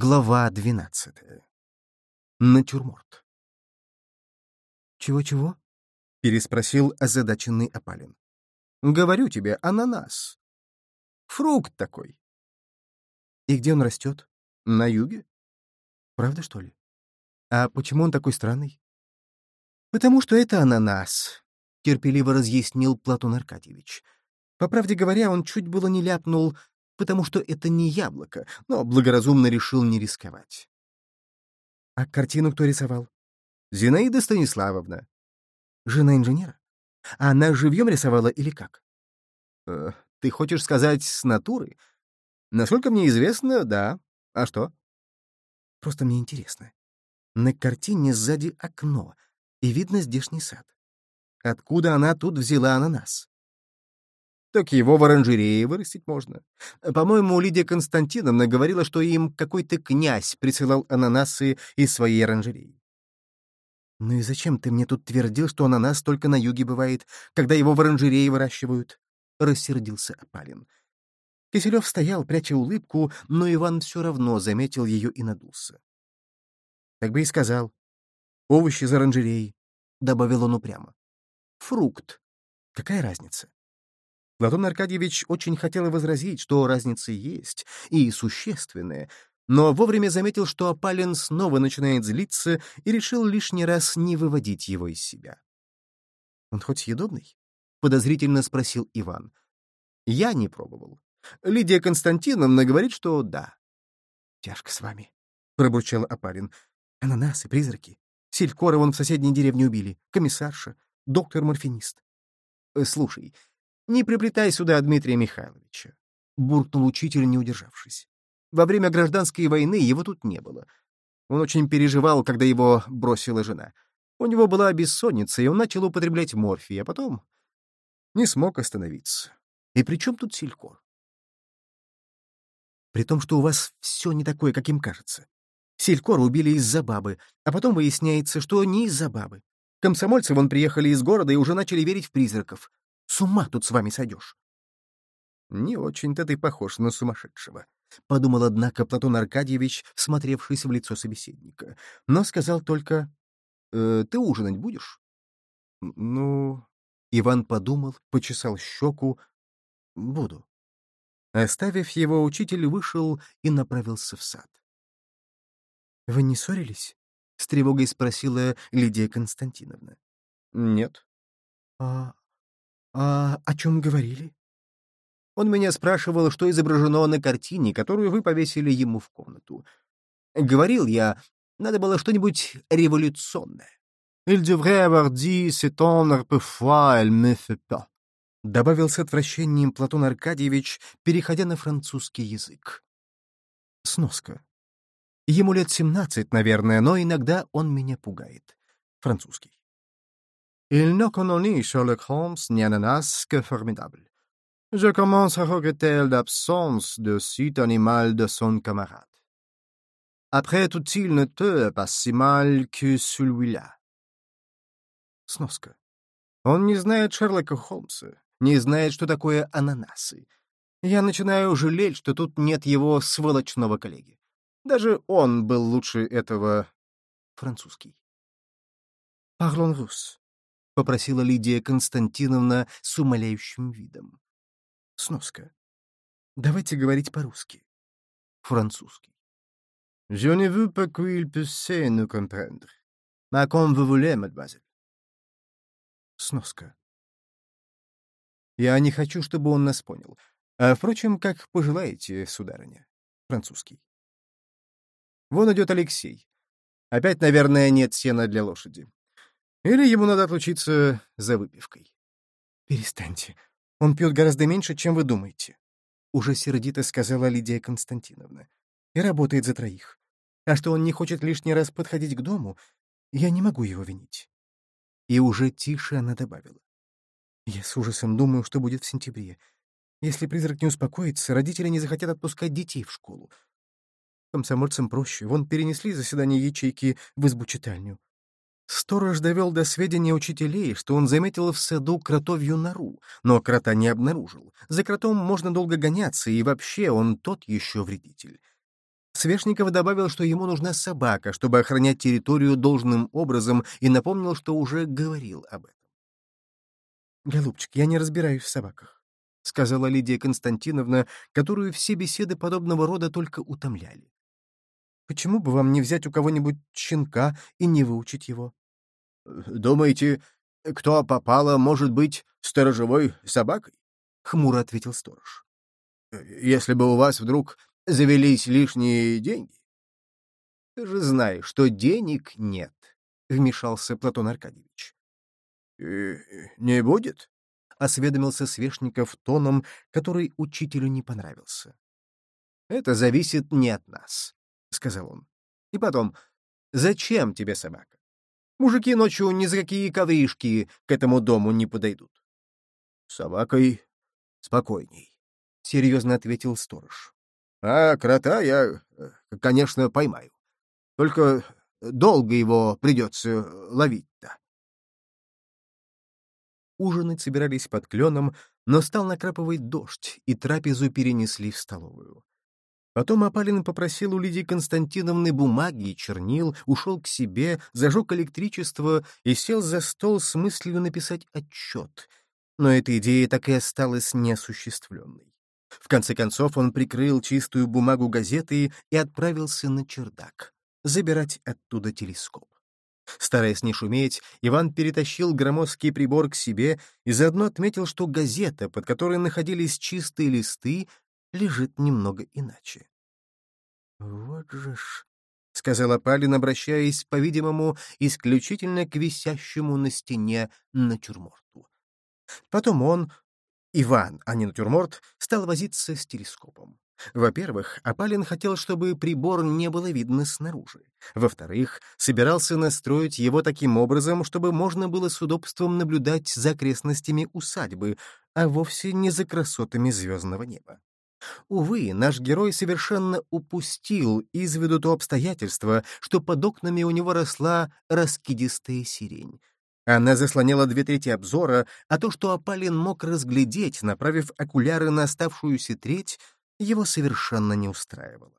Глава двенадцатая. Натюрморт. «Чего-чего?» — переспросил озадаченный опалин. «Говорю тебе, ананас. Фрукт такой». «И где он растет? На юге?» «Правда, что ли? А почему он такой странный?» «Потому что это ананас», — терпеливо разъяснил Платон Аркадьевич. По правде говоря, он чуть было не ляпнул потому что это не яблоко, но благоразумно решил не рисковать. А картину кто рисовал? Зинаида Станиславовна. Жена инженера? А она живьем рисовала или как? Э, ты хочешь сказать, с натуры? Насколько мне известно, да. А что? Просто мне интересно. На картине сзади окно, и видно здешний сад. Откуда она тут взяла ананас? Так его в оранжерее вырастить можно. По-моему, Лидия Константиновна говорила, что им какой-то князь присылал ананасы из своей оранжереи. «Ну и зачем ты мне тут твердил, что ананас только на юге бывает, когда его в оранжерее выращивают?» — рассердился Апалин. Киселев стоял, пряча улыбку, но Иван все равно заметил ее и надулся. «Так бы и сказал. Овощи из оранжереи», — добавил он упрямо. «Фрукт. Какая разница?» Платон Аркадьевич очень хотел возразить, что разница есть, и существенная, но вовремя заметил, что Апалин снова начинает злиться и решил лишний раз не выводить его из себя. «Он хоть съедобный?» — подозрительно спросил Иван. «Я не пробовал. Лидия Константиновна говорит, что да». «Тяжко с вами», — пробурчал Апалин. «Ананасы, призраки. Селькора вон в соседней деревне убили. Комиссарша. Доктор-морфинист. Э, слушай, «Не приплетай сюда Дмитрия Михайловича», — буркнул учитель, не удержавшись. Во время гражданской войны его тут не было. Он очень переживал, когда его бросила жена. У него была бессонница, и он начал употреблять морфий, а потом не смог остановиться. И при чем тут селькор? При том, что у вас все не такое, каким кажется. Селькора убили из-за бабы, а потом выясняется, что не из-за бабы. Комсомольцы вон приехали из города и уже начали верить в призраков. С ума тут с вами сойдешь. Не очень-то ты похож на сумасшедшего, — подумал, однако, Платон Аркадьевич, смотревшись в лицо собеседника, но сказал только, э, «Ты ужинать будешь?» «Ну...» — Иван подумал, почесал щеку. «Буду». Оставив его, учитель вышел и направился в сад. «Вы не ссорились?» — с тревогой спросила Лидия Константиновна. «Нет». «А «А о чем говорили?» Он меня спрашивал, что изображено на картине, которую вы повесили ему в комнату. Говорил я, надо было что-нибудь революционное. «Il devrait avoir dit s'étendre parfois, elle me fait pas», — добавил с отвращением Платон Аркадьевич, переходя на французский язык. Сноска. Ему лет семнадцать, наверное, но иногда он меня пугает. Французский. Il ne connaît Sherlock Holmes ni ananas que formidable. Je commence à regretter l'absence de cet animal de son camarade. Après tout, il ne te pas si mal que celui-là. Сноска. Он не знает Шерлока Холмса, не знает, что такое ананасы. Я начинаю жалеть, что тут нет его сволочного коллеги. Даже он был лучше этого... французский. Parlons russe попросила Лидия Константиновна с умоляющим видом. Сноска. Давайте говорить по-русски. Французский. Je ne veux pas qu'il puisse nous comprendre. Mais comme vous voulez, mademoiselle. Сноска. Я не хочу, чтобы он нас понял. А, впрочем, как пожелаете, сударыня. Французский. Вон идет Алексей. Опять, наверное, нет сена для лошади. Или ему надо отлучиться за выпивкой. «Перестаньте. Он пьет гораздо меньше, чем вы думаете», — уже сердито сказала Лидия Константиновна. «И работает за троих. А что он не хочет лишний раз подходить к дому, я не могу его винить». И уже тише она добавила. «Я с ужасом думаю, что будет в сентябре. Если призрак не успокоится, родители не захотят отпускать детей в школу. Комсомольцам проще. Вон перенесли заседание ячейки в избу-читальню. Сторож довел до сведения учителей, что он заметил в саду кротовью нору, но крота не обнаружил. За кротом можно долго гоняться, и вообще он тот еще вредитель. Свешников добавил, что ему нужна собака, чтобы охранять территорию должным образом, и напомнил, что уже говорил об этом. «Голубчик, я не разбираюсь в собаках», — сказала Лидия Константиновна, которую все беседы подобного рода только утомляли. «Почему бы вам не взять у кого-нибудь щенка и не выучить его?» «Думаете, кто попало, может быть сторожевой собакой?» — хмуро ответил сторож. «Если бы у вас вдруг завелись лишние деньги?» «Ты же знаешь, что денег нет», — вмешался Платон Аркадьевич. «Не будет?» — осведомился Свешников тоном, который учителю не понравился. «Это зависит не от нас», — сказал он. «И потом, зачем тебе собака? Мужики ночью ни за какие ковришки к этому дому не подойдут». «С собакой спокойней», — серьезно ответил сторож. «А крота я, э, конечно, поймаю. Только долго его придется ловить-то». Ужинать собирались под кленом, но стал накрапывать дождь, и трапезу перенесли в столовую. Потом Апалин попросил у Лидии Константиновны бумаги и чернил, ушел к себе, зажег электричество и сел за стол с мыслью написать отчет. Но эта идея так и осталась неосуществленной. В конце концов он прикрыл чистую бумагу газеты и отправился на чердак, забирать оттуда телескоп. Стараясь не шуметь, Иван перетащил громоздкий прибор к себе и заодно отметил, что газета, под которой находились чистые листы, лежит немного иначе. «Вот же ж», — сказала Палин, обращаясь, по-видимому, исключительно к висящему на стене натюрморту. Потом он, Иван, а не натюрморт, стал возиться с телескопом. Во-первых, Апалин хотел, чтобы прибор не было видно снаружи. Во-вторых, собирался настроить его таким образом, чтобы можно было с удобством наблюдать за окрестностями усадьбы, а вовсе не за красотами звездного неба. Увы, наш герой совершенно упустил из виду то обстоятельство, что под окнами у него росла раскидистая сирень. Она заслоняла две трети обзора, а то, что Апалин мог разглядеть, направив окуляры на оставшуюся треть, его совершенно не устраивало.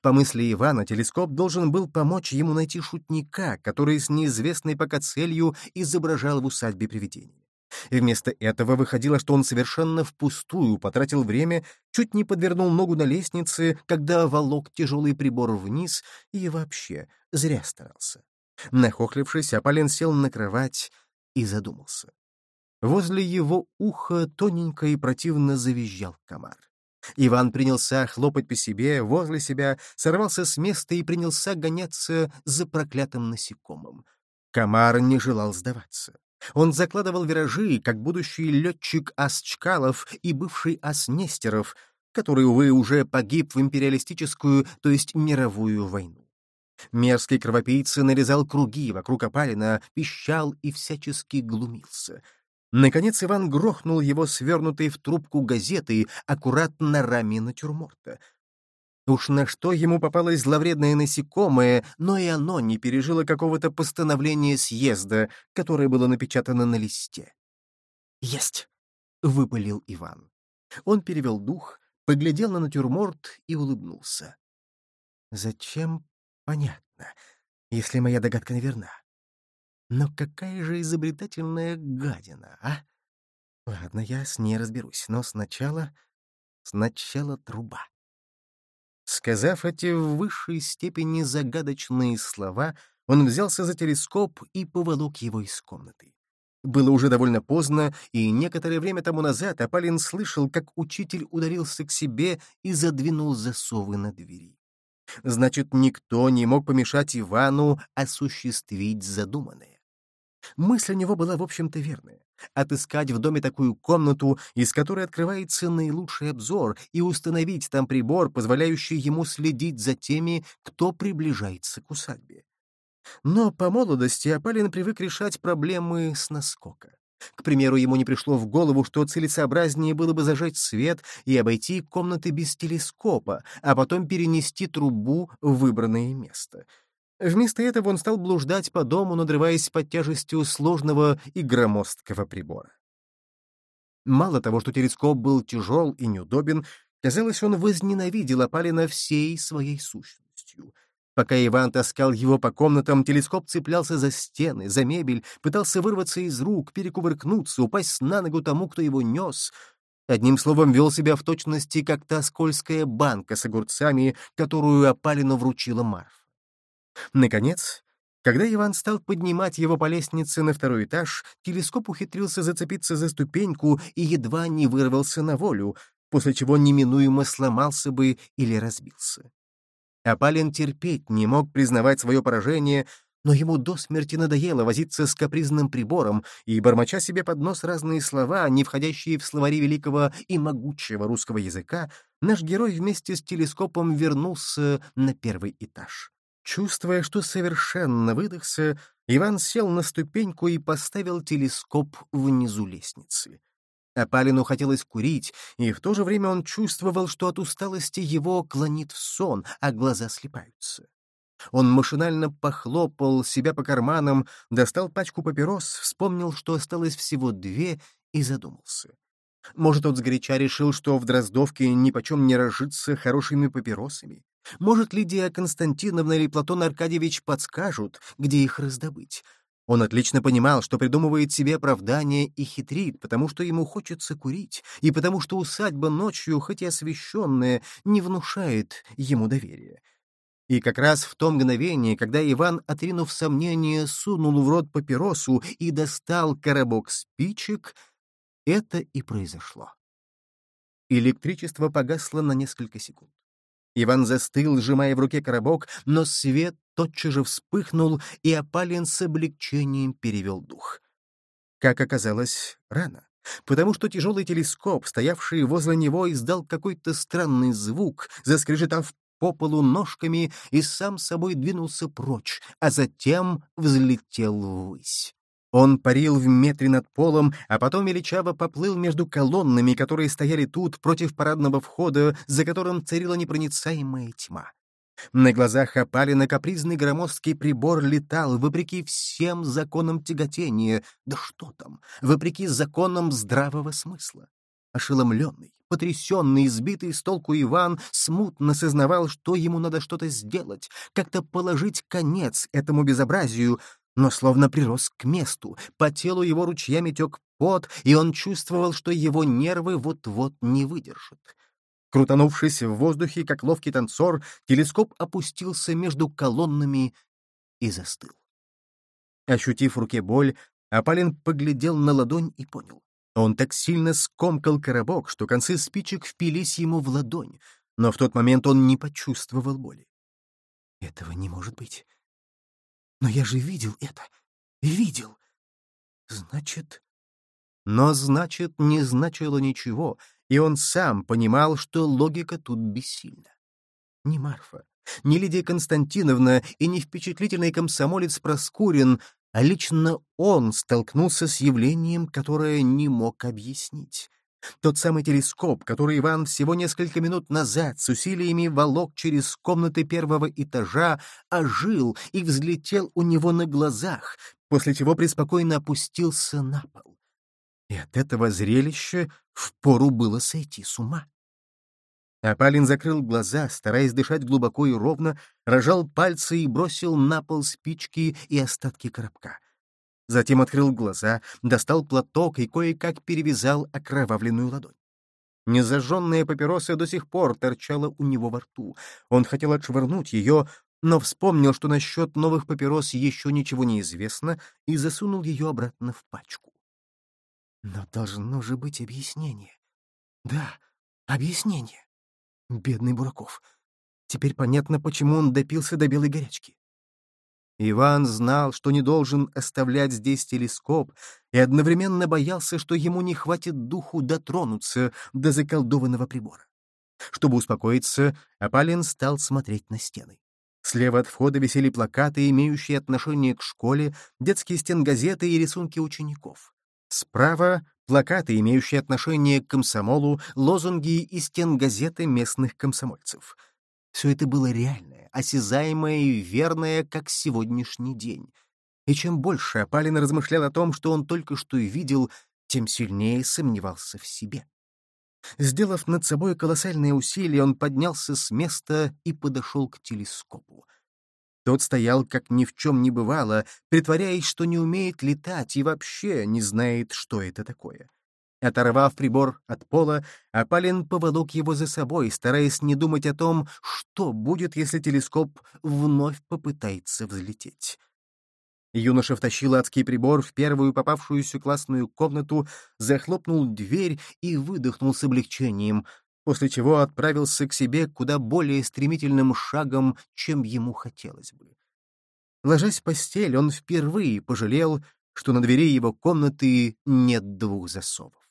По мысли Ивана, телескоп должен был помочь ему найти шутника, который с неизвестной пока целью изображал в усадьбе привидения. И вместо этого выходило, что он совершенно впустую потратил время, чуть не подвернул ногу на лестнице, когда волок тяжелый прибор вниз, и вообще зря старался. Нахохлившись, Аполлин сел на кровать и задумался. Возле его уха тоненько и противно завизжал комар. Иван принялся хлопать по себе, возле себя, сорвался с места и принялся гоняться за проклятым насекомым. Комар не желал сдаваться. Он закладывал виражи, как будущий летчик ас Чкалов и бывший ас Нестеров, который, увы, уже погиб в империалистическую, то есть мировую войну. Мерзкий кровопийца нарезал круги вокруг опалина, пищал и всячески глумился — Наконец Иван грохнул его свернутой в трубку газеты аккуратно раме натюрморта. Уж на что ему попалось зловредное насекомое, но и оно не пережило какого-то постановления съезда, которое было напечатано на листе. «Есть!» — выпалил Иван. Он перевел дух, поглядел на натюрморт и улыбнулся. «Зачем? Понятно, если моя догадка неверна. Но какая же изобретательная гадина, а? Ладно, я с ней разберусь, но сначала... Сначала труба. Сказав эти в высшей степени загадочные слова, он взялся за телескоп и поволок его из комнаты. Было уже довольно поздно, и некоторое время тому назад Апалин слышал, как учитель ударился к себе и задвинул засовы на двери. Значит, никто не мог помешать Ивану осуществить задуманное. Мысль у него была, в общем-то, верная. Отыскать в доме такую комнату, из которой открывается наилучший обзор, и установить там прибор, позволяющий ему следить за теми, кто приближается к усадьбе. Но по молодости Апалин привык решать проблемы с наскока. К примеру, ему не пришло в голову, что целесообразнее было бы зажать свет и обойти комнаты без телескопа, а потом перенести трубу в выбранное место — Вместо этого он стал блуждать по дому, надрываясь под тяжестью сложного и громоздкого прибора. Мало того, что телескоп был тяжел и неудобен, Казалось, он возненавидел Апалина всей своей сущностью. Пока Иван таскал его по комнатам, телескоп цеплялся за стены, за мебель, пытался вырваться из рук, перекувыркнуться, упасть на ногу тому, кто его нес. Одним словом, вел себя в точности, как та скользкая банка с огурцами, которую Апалину вручила Марф. Наконец, когда Иван стал поднимать его по лестнице на второй этаж, телескоп ухитрился зацепиться за ступеньку и едва не вырвался на волю, после чего неминуемо сломался бы или разбился. Апалин терпеть не мог признавать свое поражение, но ему до смерти надоело возиться с капризным прибором и, бормоча себе под нос разные слова, не входящие в словари великого и могучего русского языка, наш герой вместе с телескопом вернулся на первый этаж. Чувствуя, что совершенно выдохся, Иван сел на ступеньку и поставил телескоп внизу лестницы. Апалину хотелось курить, и в то же время он чувствовал, что от усталости его клонит в сон, а глаза слепаются. Он машинально похлопал себя по карманам, достал пачку папирос, вспомнил, что осталось всего две, и задумался. Может, он сгоряча решил, что в Дроздовке нипочем не разжиться хорошими папиросами? Может, Лидия Константиновна или Платон Аркадьевич подскажут, где их раздобыть? Он отлично понимал, что придумывает себе оправдание и хитрит, потому что ему хочется курить, и потому что усадьба ночью, хоть и освещенная, не внушает ему доверия. И как раз в том мгновении, когда Иван, отринув сомнение, сунул в рот папиросу и достал коробок спичек, это и произошло. Электричество погасло на несколько секунд. Иван застыл, сжимая в руке коробок, но свет тотчас же вспыхнул, и Апалин с облегчением перевел дух. Как оказалось, рано, потому что тяжелый телескоп, стоявший возле него, издал какой-то странный звук, заскрежетав по полу ножками и сам собой двинулся прочь, а затем взлетел ввысь. Он парил в метре над полом, а потом величаво поплыл между колоннами, которые стояли тут, против парадного входа, за которым царила непроницаемая тьма. На глазах Апалина капризный громоздкий прибор летал, вопреки всем законам тяготения, да что там, вопреки законам здравого смысла. Ошеломленный, потрясенный, избитый с толку Иван смутно сознавал, что ему надо что-то сделать, как-то положить конец этому безобразию, но словно прирос к месту, по телу его ручьями тек пот, и он чувствовал, что его нервы вот-вот не выдержат. Крутанувшись в воздухе, как ловкий танцор, телескоп опустился между колоннами и застыл. Ощутив в руке боль, Апалин поглядел на ладонь и понял. Он так сильно скомкал коробок, что концы спичек впились ему в ладонь, но в тот момент он не почувствовал боли. «Этого не может быть. Но я же видел это. Видел. Значит... Но значит не значило ничего, и он сам понимал, что логика тут бессильна. Ни Марфа, ни Лидия Константиновна и ни впечатлительный комсомолец Проскурин, а лично он столкнулся с явлением, которое не мог объяснить. Тот самый телескоп, который Иван всего несколько минут назад с усилиями волок через комнаты первого этажа, ожил и взлетел у него на глазах, после чего преспокойно опустился на пол. И от этого зрелища впору было сойти с ума. Апалин закрыл глаза, стараясь дышать глубоко и ровно, рожал пальцы и бросил на пол спички и остатки коробка. Затем открыл глаза, достал платок и кое-как перевязал окровавленную ладонь. Незажженная папироса до сих пор торчала у него во рту. Он хотел отшвырнуть ее, но вспомнил, что насчет новых папирос еще ничего не известно, и засунул ее обратно в пачку. Но должно же быть объяснение. Да, объяснение. Бедный Бураков. Теперь понятно, почему он допился до белой горячки. Иван знал, что не должен оставлять здесь телескоп, и одновременно боялся, что ему не хватит духу дотронуться до заколдованного прибора. Чтобы успокоиться, Апалин стал смотреть на стены. Слева от входа висели плакаты, имеющие отношение к школе, детские стенгазеты и рисунки учеников. Справа — плакаты, имеющие отношение к комсомолу, лозунги и стенгазеты местных комсомольцев — все это было реальное, осязаемое и верное, как сегодняшний день. И чем больше Апалин размышлял о том, что он только что видел, тем сильнее сомневался в себе. Сделав над собой колоссальные усилия, он поднялся с места и подошел к телескопу. Тот стоял, как ни в чем не бывало, притворяясь, что не умеет летать и вообще не знает, что это такое. Оторвав прибор от пола, Апалин поволок его за собой, стараясь не думать о том, что будет, если телескоп вновь попытается взлететь. Юноша втащил адский прибор в первую попавшуюся классную комнату, захлопнул дверь и выдохнул с облегчением, после чего отправился к себе куда более стремительным шагом, чем ему хотелось бы. Ложась в постель, он впервые пожалел, что на двери его комнаты нет двух засовов.